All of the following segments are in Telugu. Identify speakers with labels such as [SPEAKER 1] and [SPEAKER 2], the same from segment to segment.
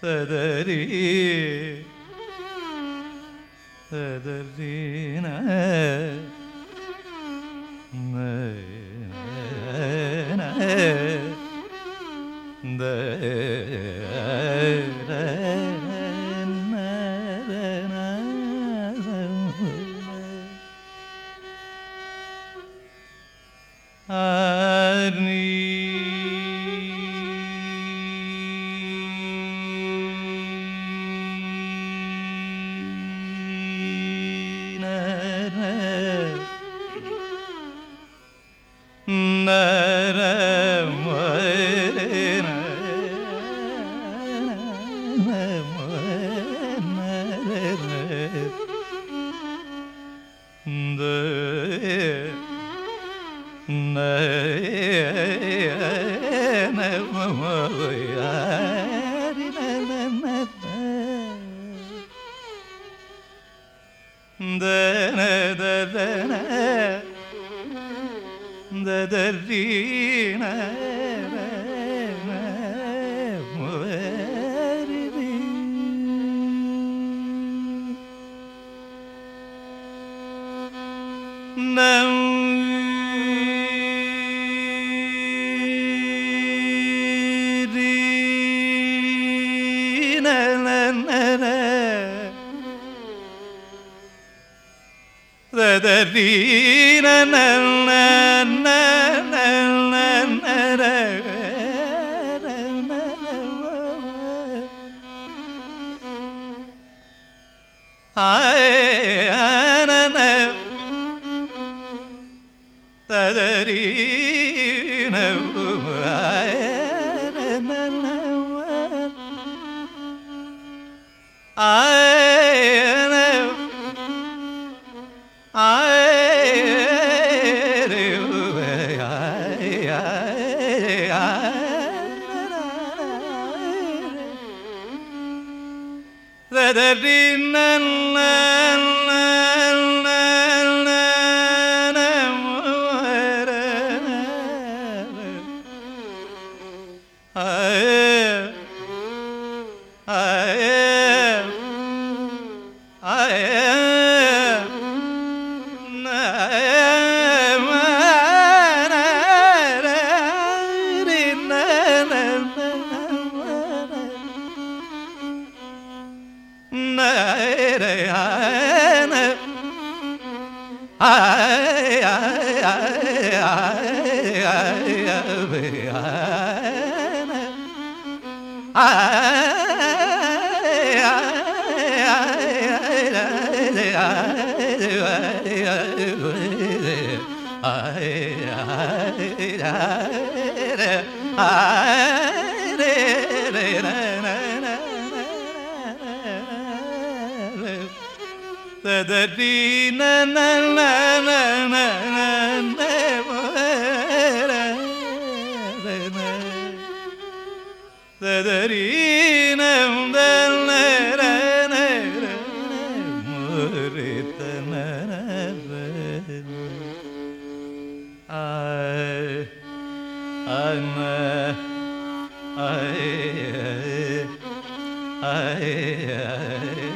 [SPEAKER 1] सदरी सदरीन ra கதறீன I ay, ay, ay.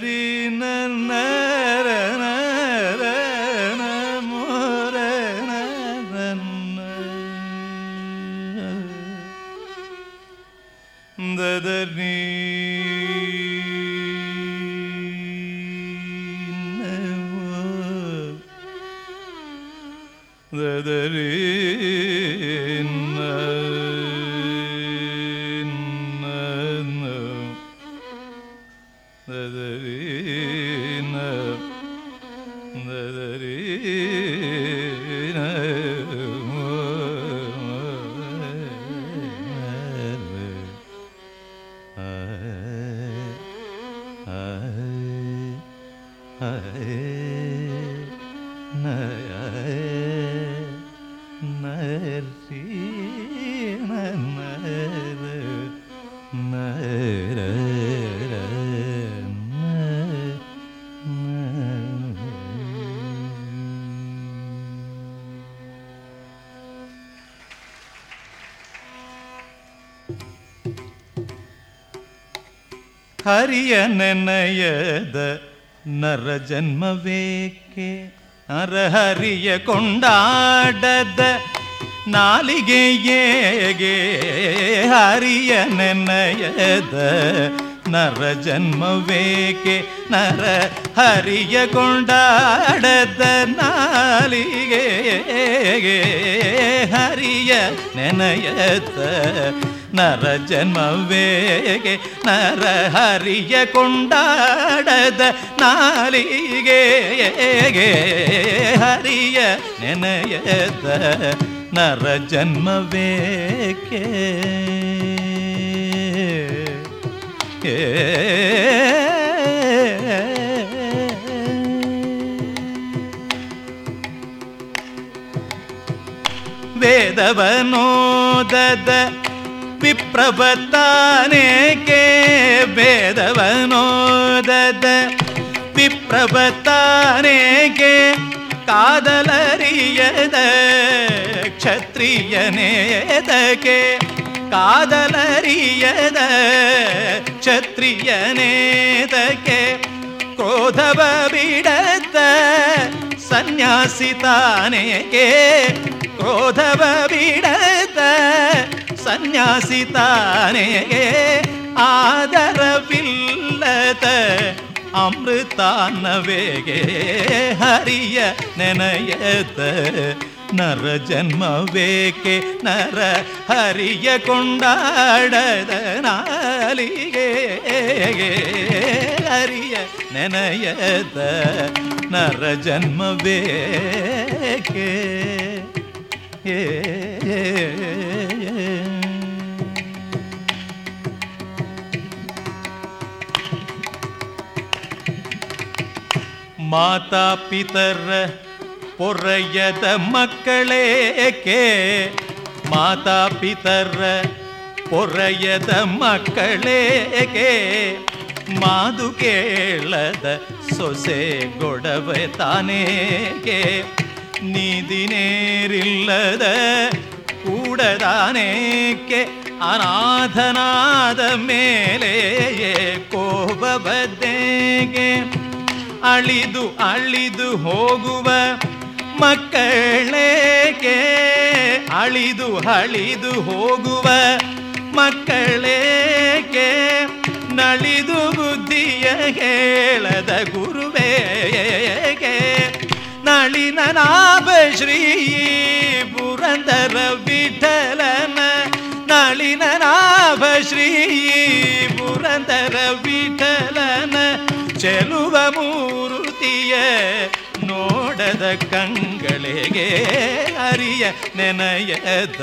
[SPEAKER 1] derine nerene अरे अरे नरे नरी ಹರಿಯ ನೆನಯದ ನರ ಜನ್ಮವೇಕೆ? ನರಹರಿಯ ಕೊಂಡಾಡದ ನಾಲಿಗೆಯೇಗೆ ಹರಿಯ ನೆನಯದ ನರ ಜನ್ಮವೇಕೆ? ನರ ಹರಿಯ ಕೊಂಡಾಡದ ನಾಲಿಗೆಯೇಗೆ ಹರಿಯ ನೆನಯದ நரஜன்மவேகே நரஹரிய கொண்டாடத நாளிகேகே ஹரிய நினையத நரஜன்மவேகே. ஏ வேதவனோதத ಜನ್ಮವೇಕೆ ವೇದವನೋದದ ವಿಪ್ರಭತ್ತಾನೇಕೆ ವೇದವನೋದದ ವಿಪ್ರಭತ್ತಾನೇಕೆ ಕಾದಲರಿಯದ ಕ್ಷತ್ರಿಯನೇದಕ್ಕೆ ಕಾದಲರಿಯದ ಕ್ಷತ್ರಿಯನೇದಕ್ಕೆ ಕ್ರೋಧವ ಬಿಡದ ಸನ್ಯಾಸಿತಾನೇಕೆ ಕ್ರೋಧವ ಬಿಡದ ಸನ್ಯಾಸಿತಾನೆಗೆ ಆದರವಿಲ್ಲದ ಅಮೃತಾನ್ನವೇಗೆ ಹರಿಯ ನೆನಯದ ನರ ಜನ್ಮವೇಕೆ ನರ ಹರಿಯ ಕೊಂಡಾಡದ ನಾಲಿಗೆ ಹರಿಯ ನೆನಯದ ನರ ಜನ್ಮವೇಕೆ ಏ ಮಾತಾ ಪಿತರ ಪೊರೆಯದ ಮಕ್ಕಳೇಕೆ ಮಾತಾ ಪಿತರ ಪೊರೆಯದ ಮಕ್ಕಳೇಕೆ ಮಾದು ಕೇಳದ ಸೊಸೆ ಗೊಡವೆ ತಾನೇಗೆ ನೀದಿನೇರಿಲ್ಲದ ಕೂಡದಾನೇಕೆ ಅನಾಥನಾದ ಮೇಲೆ ಕೋಪಬದ್ದೆಗೆ ಅಳಿದು ಅಳಿದು ಹೋಗುವ ಮಕ್ಕಳೇಕೆ? ಅಳಿದು ಅಳಿದು ಹೋಗುವ ಮಕ್ಕಳೇಕೆ? ನಳಿದು ಬುದ್ಧಿಯ ಹೇಳದ ಗುರುವೇಗೆ ನಳಿನ ನಾಭ ಶ್ರೀ ಪುರಂದರ ವಿಠಲನ ನಳಿನ ನಾಭ ಶ್ರೀ ಪುರಂದರ ವಿಠಲನ ಚೆಲುವ ಮೂರುತಿಯ ನೋಡದ ಕಂಗಳಿಗೆ ಅರಿಯ ನೆನಯದ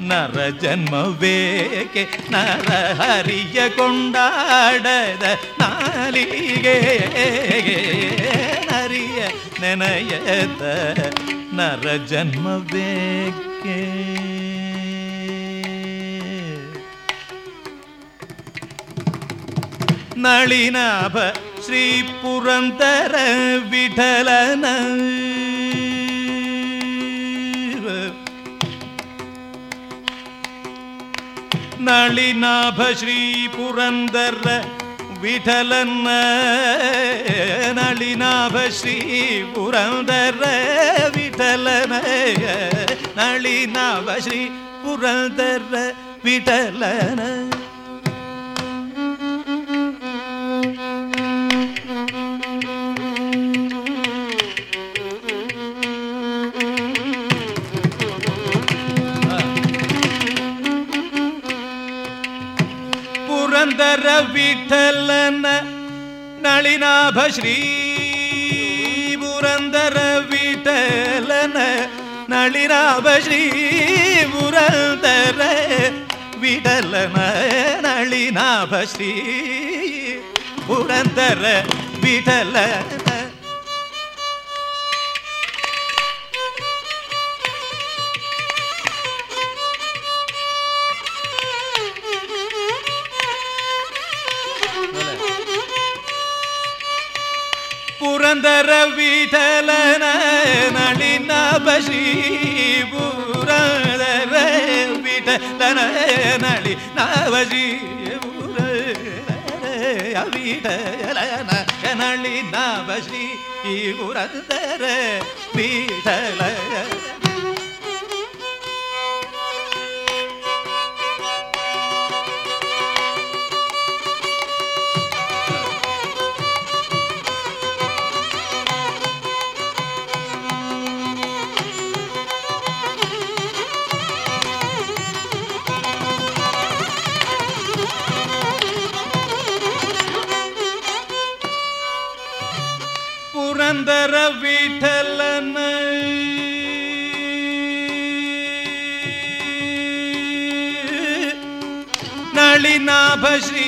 [SPEAKER 1] ನರ ಜನ್ಮವೇಕೆ ನರ ಹರಿಯ ಕೊಂಡಾಡದ ನಾಲಿಗೆ ಹರಿಯ ನೆನಯದ ನರ ಜನ್ಮವೇಕೆ? ನಳಿನಾಭ ஸ்ரீ புரந்தர விடலன. நளினாப ஸ்ரீ புரந்தர விடலன்ன நளினாப ஸ்ரீ புரந்தர விடலன. நளினாப ஸ்ரீ புரந்தர விடலன. ವಿಠಲನ ನಳಿನಾಭ ಶ್ರೀ ಪುರಂದರ ವಿಠಲನ ನಳಿನಾಭ ಶ್ರೀ ಪುರಂದರ ವಿಠಲನ ನಳಿನಾಭ ಶ್ರೀ ಪುರಂದರ ವಿಠಲನ ಪುರಂದರ ವಿಠಲನ ನಳಿನ ಬಶಿ ಪುರಂದರ ವಿಠಲನ ನಳಿ ನವಜಿ ವಿಠಲನ ನಳಿ ನವಶ್ರೀ ಪುರಂದರ ವಿಠಲ नाभश्री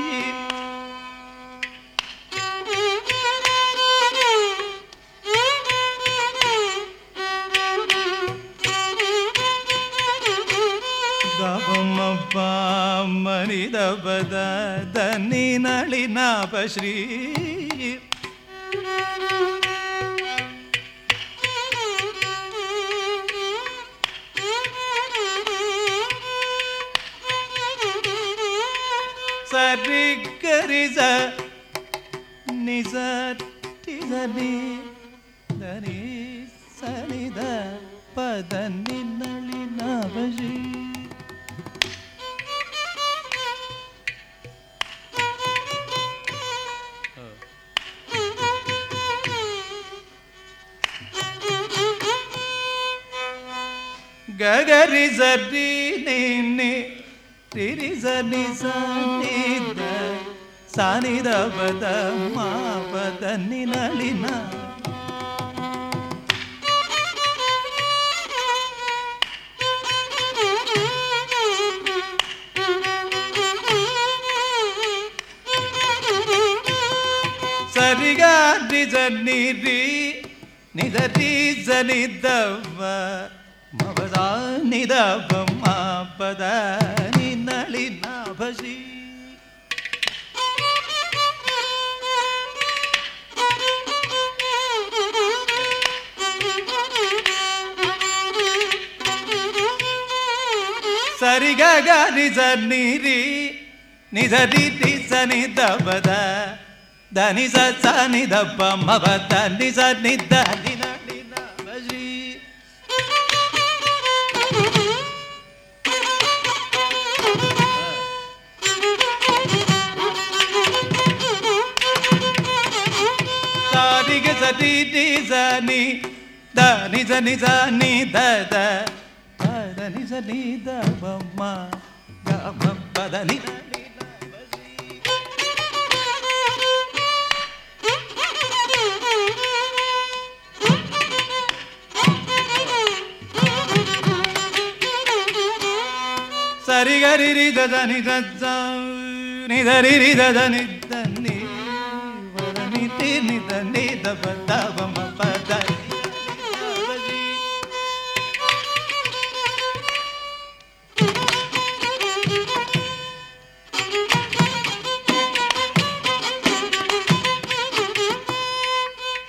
[SPEAKER 1] ಮನಿದ ಪದ ದನಿ ನಳಿನಾಭ ಶ್ರೀ ಸರಿ ಗರಿಸ ನಿಜ ಟಿಸ ನಿ ಧನಿ ಸನಿದ ಪದ ನಿನ್ನಳಿನಾಭ ಶ್ರೀ గగరి జరి నిన్ని రిరి జని సనిద సానిద పద మా పద నినలిన సరిగా నిజ నిరి నిజ నిజ నిదవ్వ సరిగా నిజ నీరి నిజ రీతి సని దబద దని సని దబ్బ మబ దని ದಿ ದಿ ಸ ನಿ ದ ನಿ ಸ ನಿ ಸ ನಿ ದ ದ ಪ ದ ನಿ ಸ ನಿ ದ ಮ ಮ ಗ ಮ ಪ ದ ನಿ ಸರಿ ಗರಿ ರಿ ದ ನಿ ದ ನಿ ದ ರಿ ರಿ ದ ನಿ ದ ನಿ ని ద బ ద బ మ ప ద ని ద ని ద బ సి.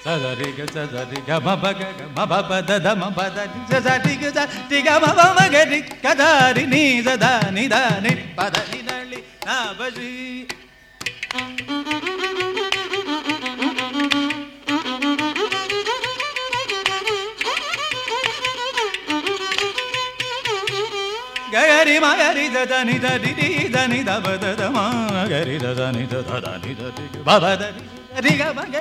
[SPEAKER 1] సదరి గ సదరి గ మ గ గ మ బ ద మ బ ని స గ స గ మ మ గ రి గ ని స ని ద ని ప ని ద నా బ సి. గ గ రి మ గ రి ద ద ని ద రి రి ద ని ద బ ద ద మ గ రి ద ద ని ద ద ద ని ద రి గ బ బ ద ని రి గ మ గ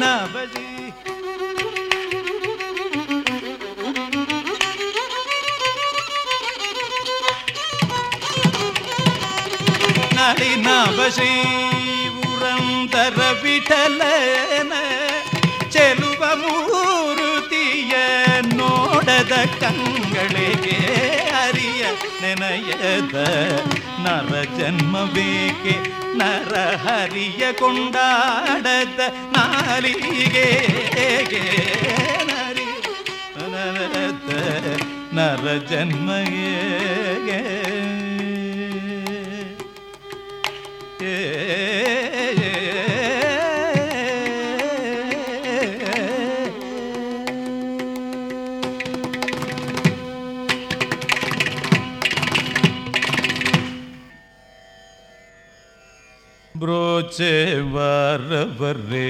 [SPEAKER 1] நபதி நபசி உரந்தர விட்டலன ಚೆಲುವ ಮೂರುತಿಯ ನೋಡದ ಕಂಗಳಿಗೆ ಅರಿಯ ನೆನೆಯದ ನರ ಜನ್ಮ ಬೇಕೆ ನರ ಹರಿಯ ಕೊಂಡಾಡದ ನಾಲಿಗೆ ನರಿ ब्रोचे वर वर्रे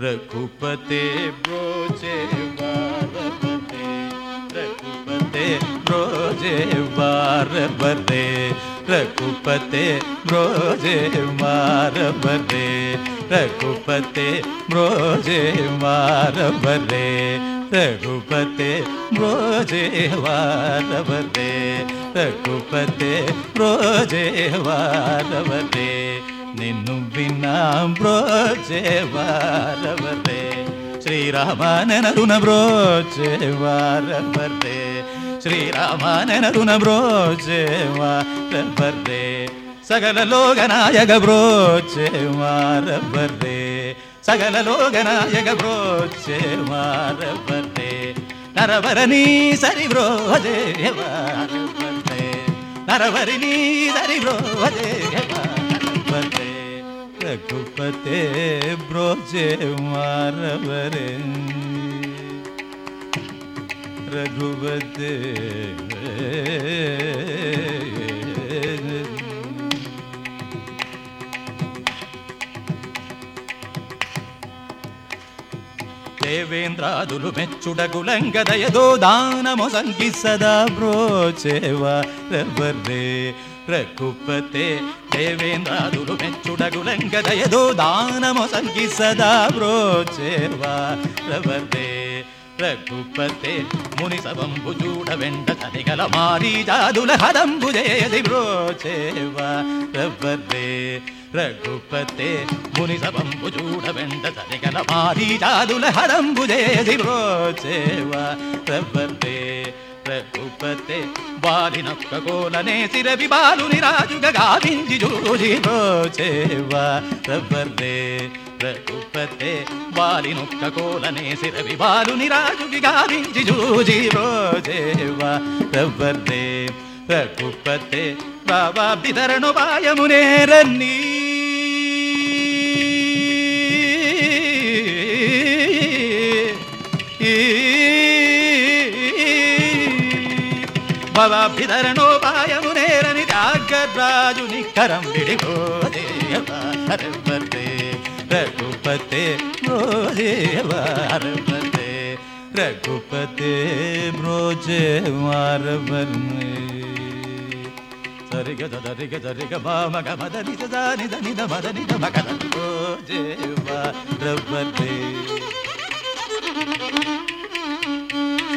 [SPEAKER 1] रघुपते ब्रोचे वार वरे, रघुपते ब्रोजे वार बरे रघुपते ब्रोजे मार बरे रघुपते ब्रोजे मार बरे रघुपते ब्रोजे वार वरे, रघुपते ब्रोजे वार वरे। నిన్ను విన్నా బ్రోచేవారవరే శ్రీరామానరున బ్రోచేవారవరే శ్రీరామానరున బ్రోచేవారవరే సకల లోకనాయక బ్రోచేవారవరే సకల లోకనాయక బ్రోచేవారవరే నరవరనీ సరి బ్రోజేవారవరే నరవరినీ సరి బ్రోజేవారవరే రఘుపతే బ్రోజే మారవరే. రఘుపతే దేవేంద్రాదులు మెచ్చుడగులంగదయదో దానము సంగి సదా బ్రోచేవా రవర్రే రఘుపతే దేవేంద్రాదులు మెచ్చుడగులంగదయదో దానము సంగి సదా బ్రోచేవా రవర్రే రఘుపతే ముని సవంబు చూడ వెంట తనిగల మారీ జాదుల హదంబు జయది బ్రోచేవా రవర్రే రఘుపతే ముని సవంబు చూడ వెంట తనిగల మారీ జాదుల హదంబు జయది బ్రోచేవా రవర్రే రఘుపతే బాలినొక్క కోలనే సిరవి బాలుని రాజుగా గావించి జూజి బ్రోచేవా రవర్రే రఘుపతే బాలినొక్క కోలనే సిరవి బాలుని రాజుకి గావించి జూజి బ్రోచేవా రవర్రే రఘుపతే బాబాభిధరణు పాయమునేరన్నీ భవభిధరణోపాయమునేరని త్యాగరాజుని కరం విడిపోదేవారపతే రఘుపతే మోదేవారపతే రఘుపతే బ్రోజే వారవర్మే సరిగ దరిగ దరిగ మామగ మదని దాని దని మద నిజ మగద బ్రోజే వారపతే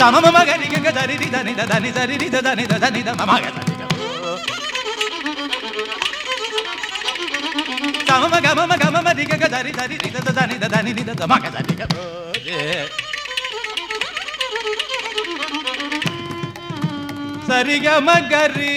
[SPEAKER 1] ತಮ ಮಮ ಗರಿ ಗಂಗ ದರಿ ದಿ ಧನಿ ದ ಧನಿ ದರಿ ದಿ ದ ಧನಿ ದ ಧನಿ ದ ಮಮ ಗ ತಮ ಮ ಗ ಮ ಮ ಗ ಮ ಮ ದಿ ಗಂಗ ದರಿ ದರಿ ದಿ ದ ಧನಿ ದ ಧನಿ ದಿ ದ ಮ ಗ ದರಿ ಗ ಸರಿ ಗ ಮ ಗರಿ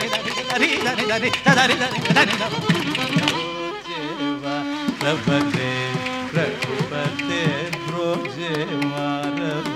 [SPEAKER 1] Prabhupada Prabhupada Prabhupada